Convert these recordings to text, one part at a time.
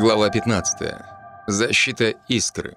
Глава 15. Защита искры.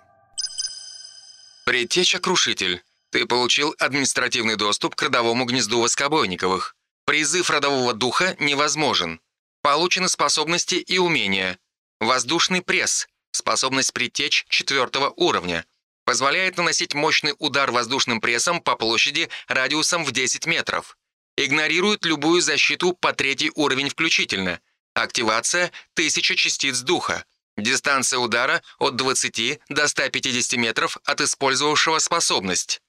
Предтеча-крушитель. Ты получил административный доступ к родовому гнезду Воскобойниковых. Призыв родового духа невозможен. Получены способности и умения. Воздушный пресс. Способность предтеч четвертого уровня. Позволяет наносить мощный удар воздушным прессом по площади радиусом в 10 метров. Игнорирует любую защиту по третий уровень включительно – Активация — 1000 частиц духа. Дистанция удара от 20 до 150 метров от использовавшего способность.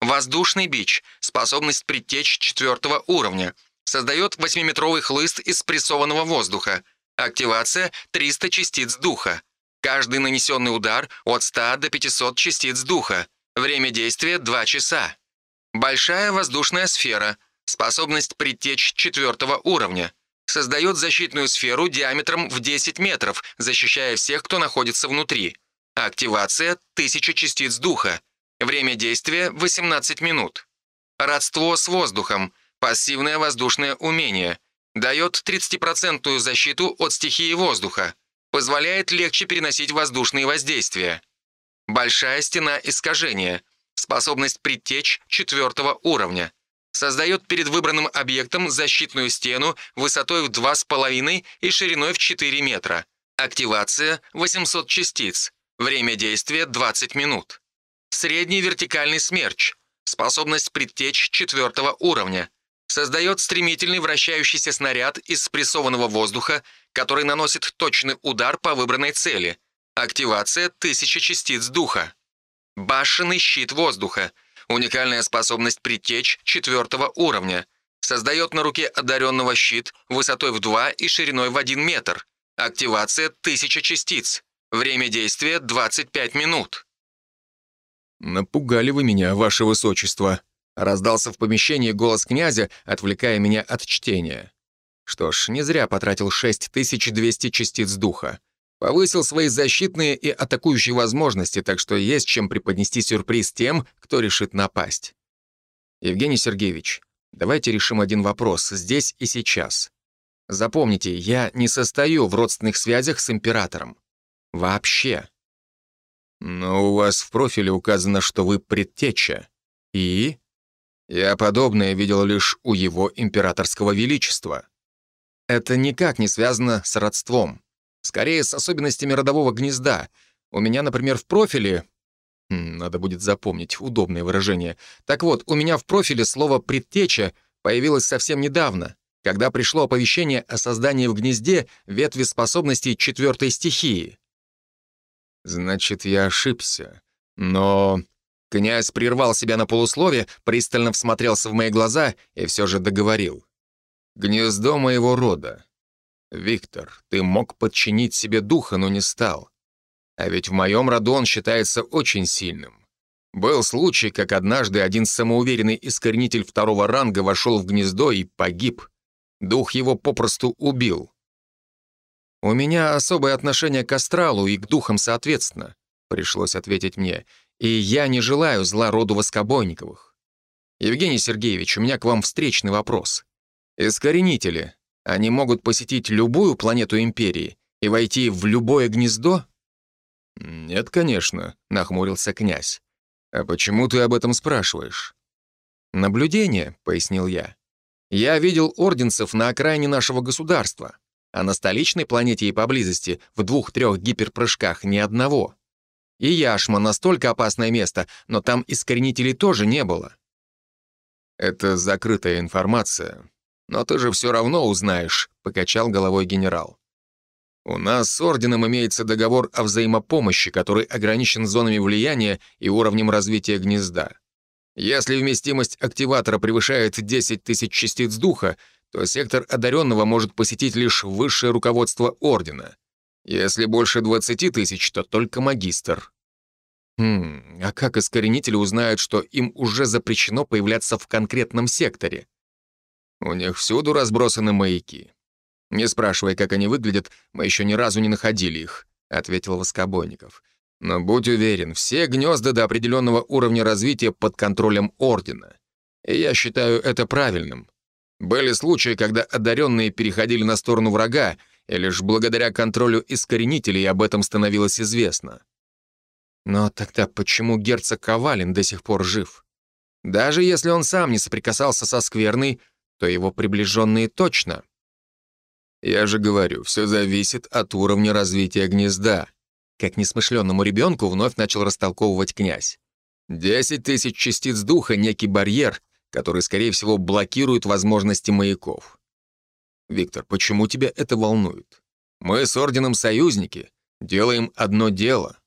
Воздушный бич — способность предтечь четвертого уровня. Создает 8-метровый хлыст из прессованного воздуха. Активация — 300 частиц духа. Каждый нанесенный удар от 100 до 500 частиц духа. Время действия — 2 часа. Большая воздушная сфера. Способность предтечь четвертого уровня создает защитную сферу диаметром в 10 метров, защищая всех, кто находится внутри. Активация — 1000 частиц духа. Время действия — 18 минут. Родство с воздухом. Пассивное воздушное умение. Дает 30% защиту от стихии воздуха. Позволяет легче переносить воздушные воздействия. Большая стена искажения. Способность предтечь четвертого уровня создает перед выбранным объектом защитную стену высотой в 2,5 и шириной в 4 метра. Активация 800 частиц. Время действия 20 минут. Средний вертикальный смерч. Способность предтечь четвертого уровня. Создает стремительный вращающийся снаряд из спрессованного воздуха, который наносит точный удар по выбранной цели. Активация 1000 частиц духа. Башенный щит воздуха — Уникальная способность притечь четвертого уровня. Создает на руке одаренного щит высотой в 2 и шириной в 1 метр. Активация 1000 частиц. Время действия 25 минут. «Напугали вы меня, ваше высочество», — раздался в помещении голос князя, отвлекая меня от чтения. Что ж, не зря потратил 6200 частиц духа. Повысил свои защитные и атакующие возможности, так что есть чем преподнести сюрприз тем, кто решит напасть. Евгений Сергеевич, давайте решим один вопрос здесь и сейчас. Запомните, я не состою в родственных связях с императором. Вообще. Но у вас в профиле указано, что вы предтеча. И? Я подобное видел лишь у его императорского величества. Это никак не связано с родством. Скорее, с особенностями родового гнезда. У меня, например, в профиле... Надо будет запомнить, удобное выражение. Так вот, у меня в профиле слово «предтеча» появилось совсем недавно, когда пришло оповещение о создании в гнезде ветви способностей четвертой стихии. Значит, я ошибся. Но... Князь прервал себя на полуслове, пристально всмотрелся в мои глаза и все же договорил. «Гнездо моего рода. «Виктор, ты мог подчинить себе духа, но не стал. А ведь в моем роду он считается очень сильным. Был случай, как однажды один самоуверенный искоренитель второго ранга вошел в гнездо и погиб. Дух его попросту убил. «У меня особое отношение к астралу и к духам соответственно», пришлось ответить мне, «и я не желаю зла роду Воскобойниковых. Евгений Сергеевич, у меня к вам встречный вопрос. Искоренители они могут посетить любую планету Империи и войти в любое гнездо? Нет, конечно, нахмурился князь. А почему ты об этом спрашиваешь? Наблюдение, пояснил я. Я видел орденцев на окраине нашего государства, а на столичной планете и поблизости в двух-трех гиперпрыжках ни одного. И Яшма настолько опасное место, но там искоренителей тоже не было. Это закрытая информация. «Но ты же все равно узнаешь», — покачал головой генерал. «У нас с Орденом имеется договор о взаимопомощи, который ограничен зонами влияния и уровнем развития гнезда. Если вместимость активатора превышает 10 тысяч частиц духа, то сектор одаренного может посетить лишь высшее руководство Ордена. Если больше 20 тысяч, то только магистр». Хм, а как искоренители узнают, что им уже запрещено появляться в конкретном секторе? У них всюду разбросаны маяки. Не спрашивай, как они выглядят, мы еще ни разу не находили их», — ответил Воскобойников. «Но будь уверен, все гнезда до определенного уровня развития под контролем Ордена. И я считаю это правильным. Были случаи, когда одаренные переходили на сторону врага, и лишь благодаря контролю искоренителей об этом становилось известно. Но тогда почему герцог Ковалин до сих пор жив? Даже если он сам не соприкасался со скверной, то его приближенные точно. Я же говорю, все зависит от уровня развития гнезда. Как несмышленному ребенку вновь начал растолковывать князь. Десять тысяч частиц духа — некий барьер, который, скорее всего, блокирует возможности маяков. Виктор, почему тебя это волнует? Мы с Орденом союзники, делаем одно дело.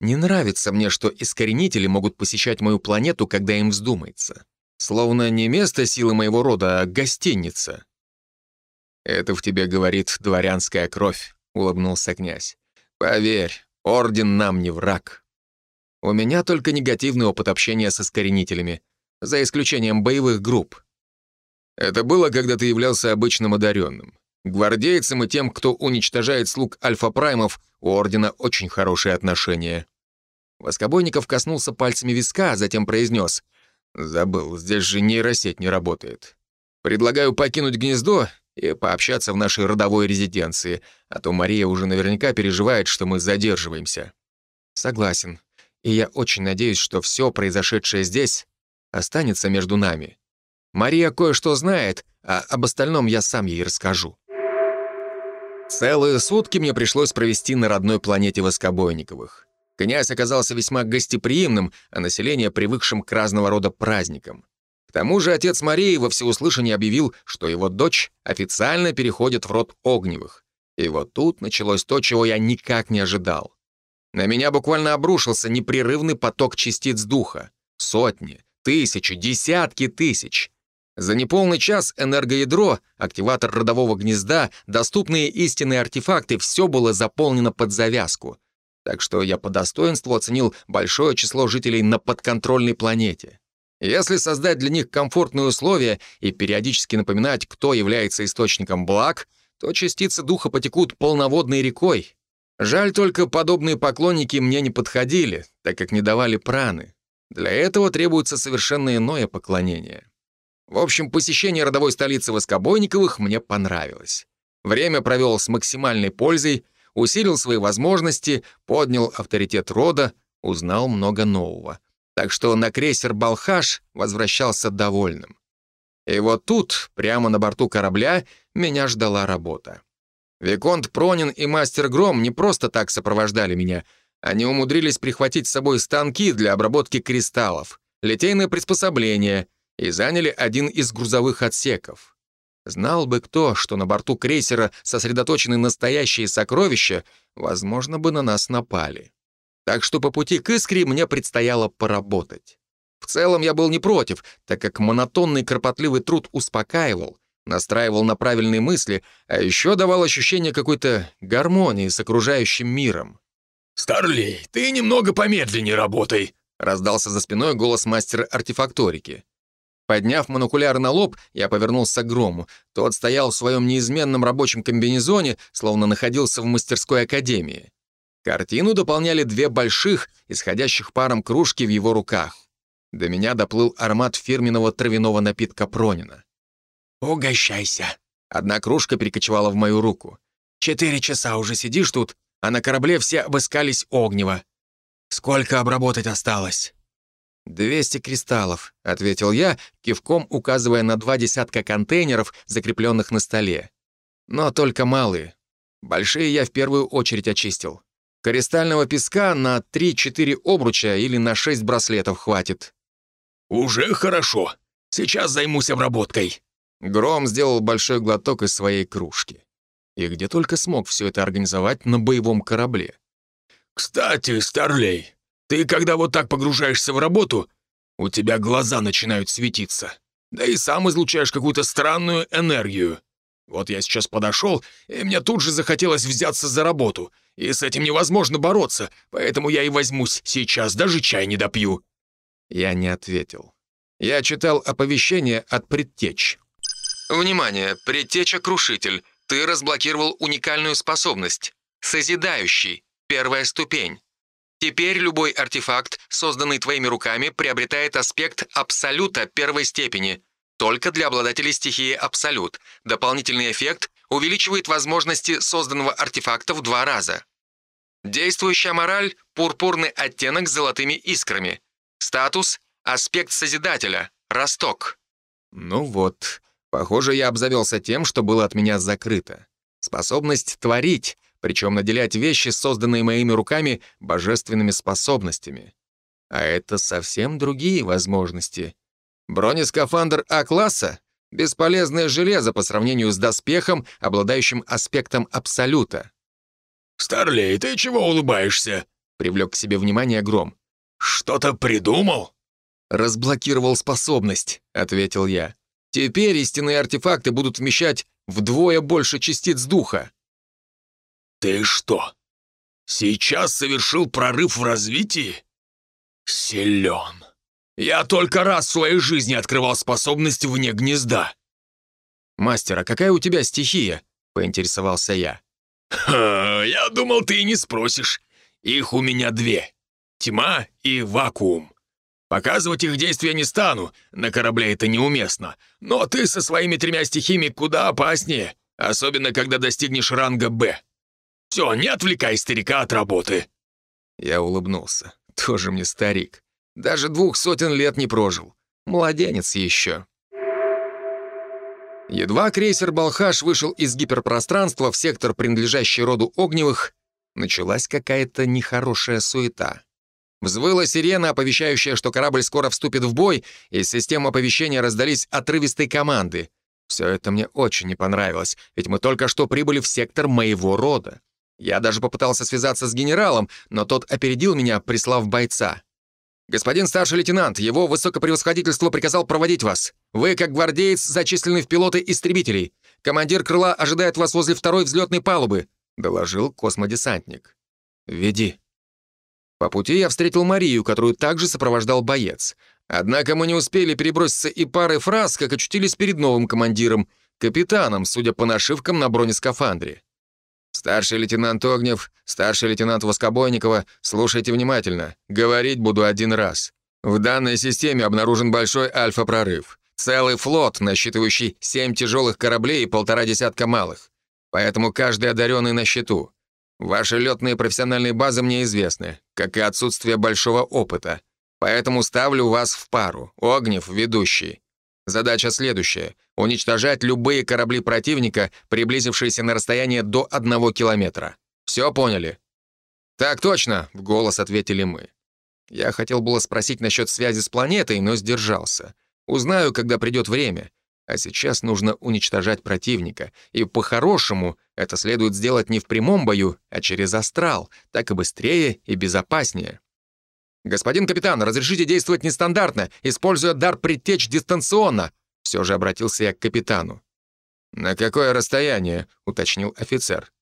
Не нравится мне, что искоренители могут посещать мою планету, когда им вздумается. Словно не место силы моего рода, а гостиница. «Это в тебе говорит дворянская кровь», — улыбнулся князь. «Поверь, орден нам не враг. У меня только негативный опыт общения со искоренителями, за исключением боевых групп. Это было, когда ты являлся обычным одаренным. Гвардейцам и тем, кто уничтожает слуг альфа-праймов, у Ордена очень хорошие отношения. Воскобойников коснулся пальцами виска, а затем произнес. «Забыл, здесь же нейросеть не работает. Предлагаю покинуть гнездо и пообщаться в нашей родовой резиденции, а то Мария уже наверняка переживает, что мы задерживаемся». «Согласен. И я очень надеюсь, что все произошедшее здесь останется между нами. Мария кое-что знает, а об остальном я сам ей расскажу». Целые сутки мне пришлось провести на родной планете Воскобойниковых. Князь оказался весьма гостеприимным, а население привыкшим к разного рода праздникам. К тому же отец Марии во всеуслышание объявил, что его дочь официально переходит в род Огневых. И вот тут началось то, чего я никак не ожидал. На меня буквально обрушился непрерывный поток частиц духа. Сотни, тысячи, десятки тысяч. За неполный час энергоядро, активатор родового гнезда, доступные истинные артефакты — все было заполнено под завязку — так что я по достоинству оценил большое число жителей на подконтрольной планете. Если создать для них комфортные условия и периодически напоминать, кто является источником благ, то частицы духа потекут полноводной рекой. Жаль только, подобные поклонники мне не подходили, так как не давали праны. Для этого требуется совершенно иное поклонение. В общем, посещение родовой столицы Воскобойниковых мне понравилось. Время провел с максимальной пользой — усилил свои возможности, поднял авторитет рода, узнал много нового. Так что на крейсер «Балхаш» возвращался довольным. И вот тут, прямо на борту корабля, меня ждала работа. Виконт Пронин и Мастер Гром не просто так сопровождали меня, они умудрились прихватить с собой станки для обработки кристаллов, литейное приспособление и заняли один из грузовых отсеков. Знал бы кто, что на борту крейсера сосредоточены настоящие сокровища, возможно бы на нас напали. Так что по пути к Искре мне предстояло поработать. В целом я был не против, так как монотонный кропотливый труд успокаивал, настраивал на правильные мысли, а еще давал ощущение какой-то гармонии с окружающим миром. «Старлей, ты немного помедленнее работай», — раздался за спиной голос мастера артефакторики. Подняв монокуляр на лоб, я повернулся к Грому. Тот стоял в своем неизменном рабочем комбинезоне, словно находился в мастерской академии. Картину дополняли две больших, исходящих паром кружки в его руках. До меня доплыл аромат фирменного травяного напитка Пронина. «Угощайся!» Одна кружка перекочевала в мою руку. «Четыре часа уже сидишь тут, а на корабле все обыскались огнево. Сколько обработать осталось?» «Двести кристаллов», — ответил я, кивком указывая на два десятка контейнеров, закрепленных на столе. «Но только малые. Большие я в первую очередь очистил. Кристального песка на 3-4 обруча или на 6 браслетов хватит». «Уже хорошо. Сейчас займусь обработкой». Гром сделал большой глоток из своей кружки. И где только смог все это организовать на боевом корабле. «Кстати, Старлей, ты, когда вот так погружаешься в работу, у тебя глаза начинают светиться. Да и сам излучаешь какую-то странную энергию. Вот я сейчас подошел, и мне тут же захотелось взяться за работу. И с этим невозможно бороться, поэтому я и возьмусь сейчас, даже чай не допью». Я не ответил. Я читал оповещение от предтеч. «Внимание! Предтеча-крушитель. Ты разблокировал уникальную способность. Созидающий. Первая ступень. Теперь любой артефакт, созданный твоими руками, приобретает аспект Абсолюта первой степени. Только для обладателей стихии Абсолют. Дополнительный эффект увеличивает возможности созданного артефакта в два раза. Действующая мораль — пурпурный оттенок с золотыми искрами. Статус — аспект Созидателя, росток. Ну вот, похоже, я обзавелся тем, что было от меня закрыто. Способность творить, причем наделять вещи, созданные моими руками, божественными способностями. А это совсем другие возможности. Бронескафандр А-класса — бесполезное железо по сравнению с доспехом, обладающим аспектом Абсолюта. «Старлей, ты чего улыбаешься?» — привлек к себе внимание Гром. «Что-то придумал?» «Разблокировал способность», — ответил я. «Теперь истинные артефакты будут вмещать вдвое больше частиц духа». «Ты что, сейчас совершил прорыв в развитии?» «Силен. Я только раз в своей жизни открывал способность вне гнезда». «Мастер, а какая у тебя стихия?» — поинтересовался я. «Ха, я думал, ты и не спросишь. Их у меня две. Тьма и вакуум. Показывать их действия не стану, на корабле это неуместно. Но ты со своими тремя стихиями куда опаснее, особенно когда достигнешь ранга «Б». Все, не отвлекай старика от работы». Я улыбнулся. Тоже мне старик. Даже двух сотен лет не прожил. Младенец еще. Едва крейсер «Балхаш» вышел из гиперпространства в сектор, принадлежащий роду Огневых, началась какая-то нехорошая суета. Взвыла сирена, оповещающая, что корабль скоро вступит в бой, и из системы оповещения раздались отрывистые команды. Все это мне очень не понравилось, ведь мы только что прибыли в сектор моего рода. Я даже попытался связаться с генералом, но тот опередил меня, прислав бойца. «Господин старший лейтенант, его высокопревосходительство приказал проводить вас. Вы, как гвардеец, зачислены в пилоты истребителей. Командир крыла ожидает вас возле второй взлетной палубы», — доложил космодесантник. «Веди». По пути я встретил Марию, которую также сопровождал боец. Однако мы не успели переброситься и пары фраз, как очутились перед новым командиром, капитаном, судя по нашивкам на бронескафандре. «Старший лейтенант Огнев, старший лейтенант Воскобойникова, слушайте внимательно. Говорить буду один раз. В данной системе обнаружен большой альфа-прорыв. Целый флот, насчитывающий семь тяжелых кораблей и полтора десятка малых. Поэтому каждый одаренный на счету. Ваши летные профессиональные базы мне известны, как и отсутствие большого опыта. Поэтому ставлю вас в пару. Огнев — ведущий. Задача следующая — уничтожать любые корабли противника, приблизившиеся на расстояние до одного километра. Все поняли?» «Так точно», — в голос ответили мы. Я хотел было спросить насчет связи с планетой, но сдержался. Узнаю, когда придет время. А сейчас нужно уничтожать противника. И по-хорошему это следует сделать не в прямом бою, а через астрал. Так и быстрее и безопаснее. «Господин капитан, разрешите действовать нестандартно, используя дар предтеч дистанционно», все же обратился я к капитану. «На какое расстояние?» — уточнил офицер.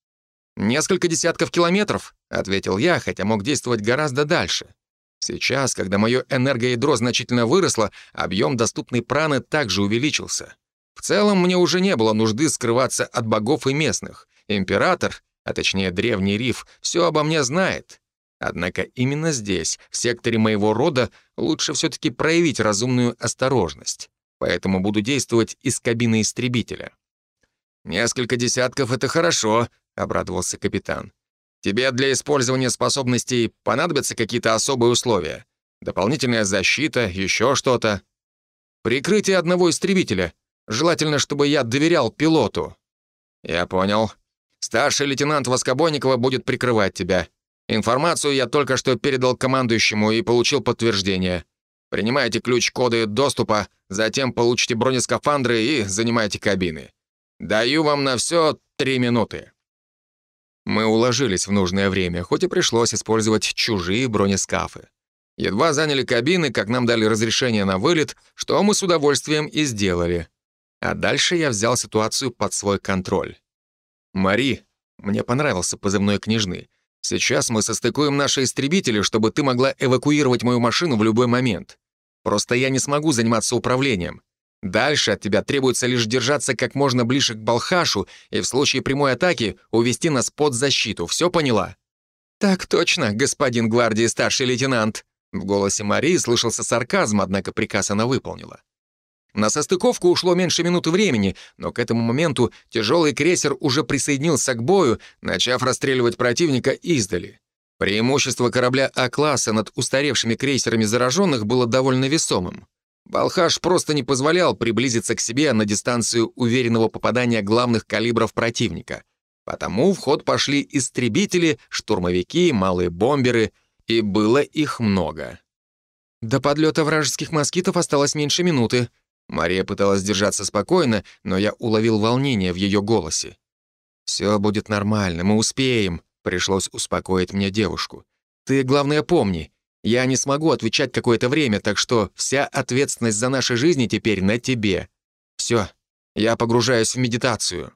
«Несколько десятков километров», — ответил я, хотя мог действовать гораздо дальше. Сейчас, когда мое энергоядро значительно выросло, объем доступной праны также увеличился. В целом, мне уже не было нужды скрываться от богов и местных. Император, а точнее древний риф, все обо мне знает. Однако именно здесь, в секторе моего рода, лучше все-таки проявить разумную осторожность. Поэтому буду действовать из кабины истребителя. «Несколько десятков — это хорошо», — обрадовался капитан. «Тебе для использования способностей понадобятся какие-то особые условия? Дополнительная защита, еще что-то?» «Прикрытие одного истребителя. Желательно, чтобы я доверял пилоту». «Я понял. Старший лейтенант Воскобойникова будет прикрывать тебя. Информацию я только что передал командующему и получил подтверждение. Принимайте ключ-коды доступа, затем получите бронескафандры и занимайте кабины. Даю вам на все три минуты». Мы уложились в нужное время, хоть и пришлось использовать чужие бронескафы. Едва заняли кабины, как нам дали разрешение на вылет, что мы с удовольствием и сделали. А дальше я взял ситуацию под свой контроль. «Мари, мне понравился позывной княжны. Сейчас мы состыкуем наши истребители, чтобы ты могла эвакуировать мою машину в любой момент. Просто я не смогу заниматься управлением. Дальше от тебя требуется лишь держаться как можно ближе к Балхашу и в случае прямой атаки увести нас под защиту. Все поняла?» «Так точно, господин гвардии старший лейтенант». В голосе Марии слышался сарказм, однако приказ она выполнила. На состыковку ушло меньше минуты времени, но к этому моменту тяжелый крейсер уже присоединился к бою, начав расстреливать противника издали. Преимущество корабля А-класса над устаревшими крейсерами зараженных было довольно весомым. Балхаш просто не позволял приблизиться к себе на дистанцию уверенного попадания главных калибров противника. Потому в ход пошли истребители, штурмовики, малые бомберы, и было их много. До подлета вражеских москитов осталось меньше минуты. Мария пыталась держаться спокойно, но я уловил волнение в ее голосе. «Все будет нормально, мы успеем», — пришлось успокоить мне девушку. «Ты, главное, помни, я не смогу отвечать какое-то время, так что вся ответственность за наши жизни теперь на тебе. Все, я погружаюсь в медитацию».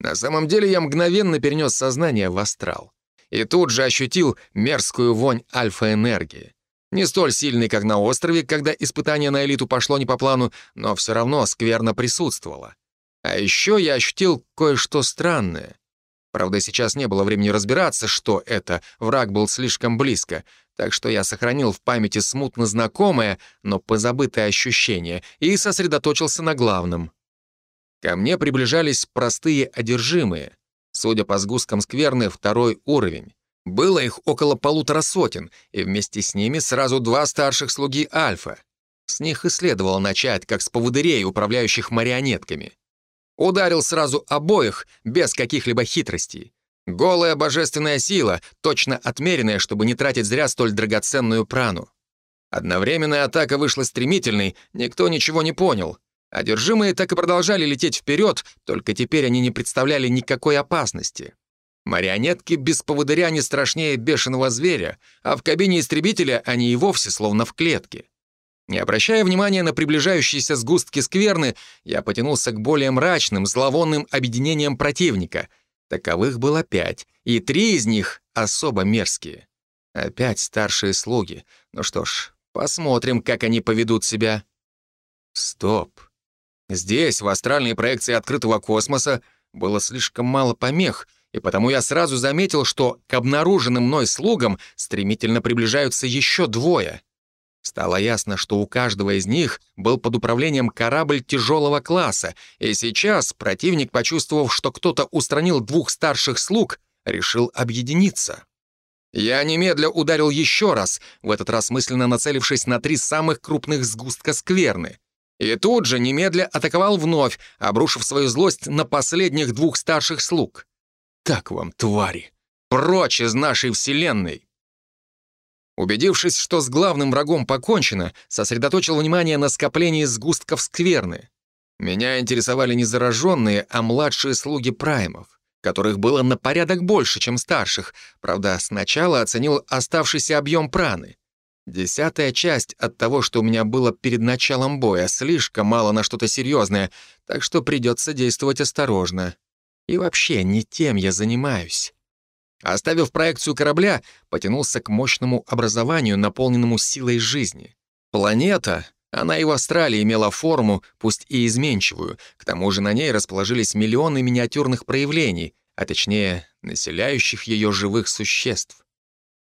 На самом деле я мгновенно перенес сознание в астрал. И тут же ощутил мерзкую вонь альфа-энергии. Не столь сильный, как на острове, когда испытание на элиту пошло не по плану, но все равно скверно присутствовало. А еще я ощутил кое-что странное. Правда, сейчас не было времени разбираться, что это, враг был слишком близко, так что я сохранил в памяти смутно знакомое, но позабытое ощущение и сосредоточился на главном. Ко мне приближались простые одержимые. Судя по сгусткам скверны, второй уровень. Было их около полутора сотен, и вместе с ними сразу два старших слуги Альфа. С них и следовало начать, как с поводырей, управляющих марионетками. Ударил сразу обоих, без каких-либо хитростей. Голая божественная сила, точно отмеренная, чтобы не тратить зря столь драгоценную прану. Одновременная атака вышла стремительной, никто ничего не понял. Одержимые так и продолжали лететь вперед, только теперь они не представляли никакой опасности. Марионетки без поводыря не страшнее бешеного зверя, а в кабине истребителя они и вовсе словно в клетке. Не обращая внимания на приближающиеся сгустки скверны, я потянулся к более мрачным, зловонным объединениям противника. Таковых было пять, и три из них особо мерзкие. Опять старшие слуги. Ну что ж, посмотрим, как они поведут себя. Стоп. Здесь, в астральной проекции открытого космоса, было слишком мало помех — и потому я сразу заметил, что к обнаруженным мной слугам стремительно приближаются еще двое. Стало ясно, что у каждого из них был под управлением корабль тяжелого класса, и сейчас противник, почувствовав, что кто-то устранил двух старших слуг, решил объединиться. Я немедля ударил еще раз, в этот раз мысленно нацелившись на три самых крупных сгустка скверны. И тут же немедля атаковал вновь, обрушив свою злость на последних двух старших слуг. Так вам, твари! Прочь из нашей вселенной!» Убедившись, что с главным врагом покончено, сосредоточил внимание на скоплении сгустков скверны. Меня интересовали не зараженные, а младшие слуги праймов, которых было на порядок больше, чем старших. Правда, сначала оценил оставшийся объем праны. Десятая часть от того, что у меня было перед началом боя, слишком мало на что-то серьезное, так что придется действовать осторожно. И вообще, не тем я занимаюсь. Оставив проекцию корабля, потянулся к мощному образованию, наполненному силой жизни. Планета, она и в Австралии имела форму, пусть и изменчивую, к тому же на ней расположились миллионы миниатюрных проявлений, а точнее, населяющих ее живых существ.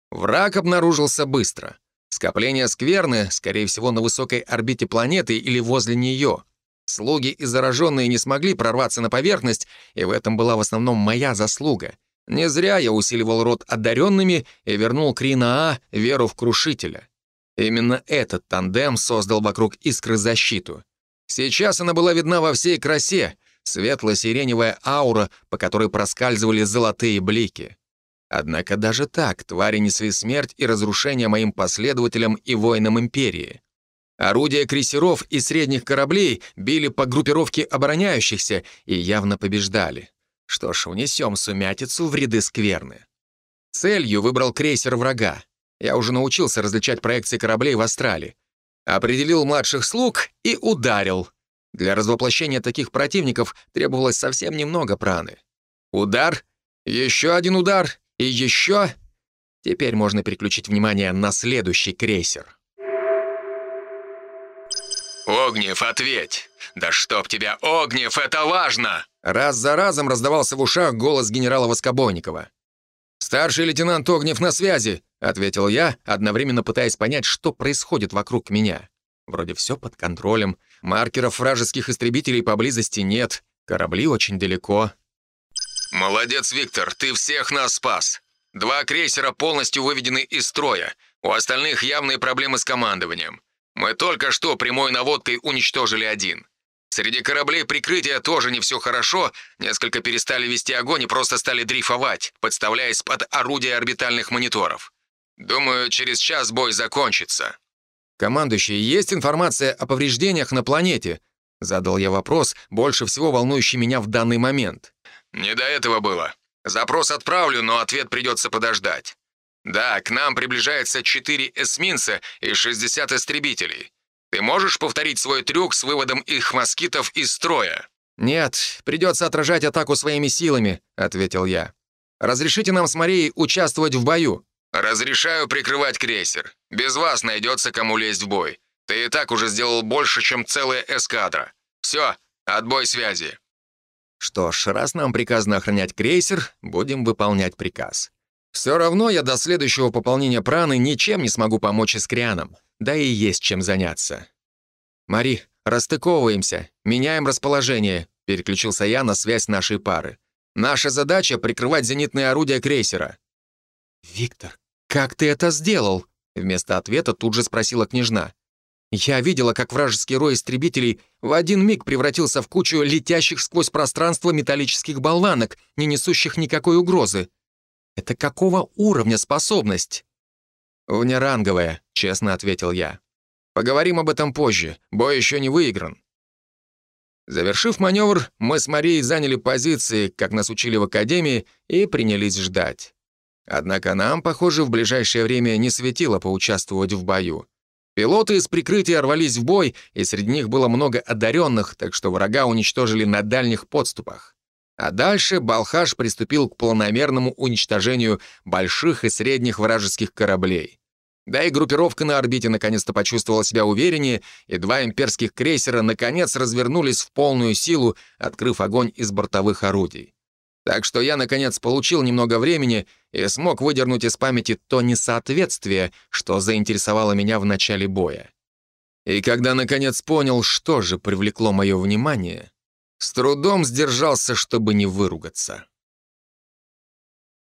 Враг обнаружился быстро. Скопление скверны, скорее всего, на высокой орбите планеты или возле нее — Слуги и зараженные не смогли прорваться на поверхность, и в этом была в основном моя заслуга. Не зря я усиливал род одаренными и вернул Крина А веру в Крушителя. Именно этот тандем создал вокруг искры защиту. Сейчас она была видна во всей красе, светло-сиреневая аура, по которой проскальзывали золотые блики. Однако даже так твари несли смерть и разрушение моим последователям и воинам Империи. Орудия крейсеров и средних кораблей били по группировке обороняющихся и явно побеждали. Что ж, внесем сумятицу в ряды скверны. Целью выбрал крейсер врага. Я уже научился различать проекции кораблей в астрале. Определил младших слуг и ударил. Для развоплощения таких противников требовалось совсем немного праны. Удар, еще один удар и еще... Теперь можно переключить внимание на следующий крейсер. «Огнев, ответь! Да чтоб тебя, Огнев, это важно!» Раз за разом раздавался в ушах голос генерала Воскобойникова. «Старший лейтенант Огнев на связи», — ответил я, одновременно пытаясь понять, что происходит вокруг меня. Вроде все под контролем, Маркеров вражеских истребителей поблизости нет, корабли очень далеко. «Молодец, Виктор, ты всех нас спас. Два крейсера полностью выведены из строя. У остальных явные проблемы с командованием. Мы только что прямой наводкой уничтожили один. Среди кораблей прикрытия тоже не все хорошо, несколько перестали вести огонь и просто стали дрейфовать, подставляясь под орудия орбитальных мониторов. Думаю, через час бой закончится. «Командующий, есть информация о повреждениях на планете?» Задал я вопрос, больше всего волнующий меня в данный момент. «Не до этого было. Запрос отправлю, но ответ придется подождать. Да, к нам приближается 4 эсминца и 60 истребителей. Ты можешь повторить свой трюк с выводом их москитов из строя?» «Нет, придется отражать атаку своими силами», — ответил я. «Разрешите нам с Марией участвовать в бою?» «Разрешаю прикрывать крейсер. Без вас найдется кому лезть в бой. Ты и так уже сделал больше, чем целая эскадра. Все, отбой связи». Что ж, раз нам приказано охранять крейсер, будем выполнять приказ. Все равно я до следующего пополнения праны ничем не смогу помочь искрянам. Да и есть чем заняться. «Мари, расстыковываемся, меняем расположение», — переключился я на связь нашей пары. «Наша задача — прикрывать зенитные орудия крейсера». «Виктор, «Как ты это сделал?» Вместо ответа тут же спросила княжна. «Я видела, как вражеский рой истребителей в один миг превратился в кучу летящих сквозь пространство металлических болванок, не несущих никакой угрозы. Это какого уровня способность?» «Внеранговая», — честно ответил я. «Поговорим об этом позже. Бой еще не выигран». Завершив маневр, мы с Марией заняли позиции, как нас учили в академии, и принялись ждать. Однако нам, похоже, в ближайшее время не светило поучаствовать в бою. Пилоты из прикрытия рвались в бой, и среди них было много одаренных, так что врага уничтожили на дальних подступах. А дальше Балхаш приступил к планомерному уничтожению больших и средних вражеских кораблей. Да и группировка на орбите наконец-то почувствовала себя увереннее, и два имперских крейсера наконец развернулись в полную силу, открыв огонь из бортовых орудий. Так что я, наконец, получил немного времени и смог выдернуть из памяти то несоответствие, что заинтересовало меня в начале боя. И когда, наконец, понял, что же привлекло мое внимание, с трудом сдержался, чтобы не выругаться.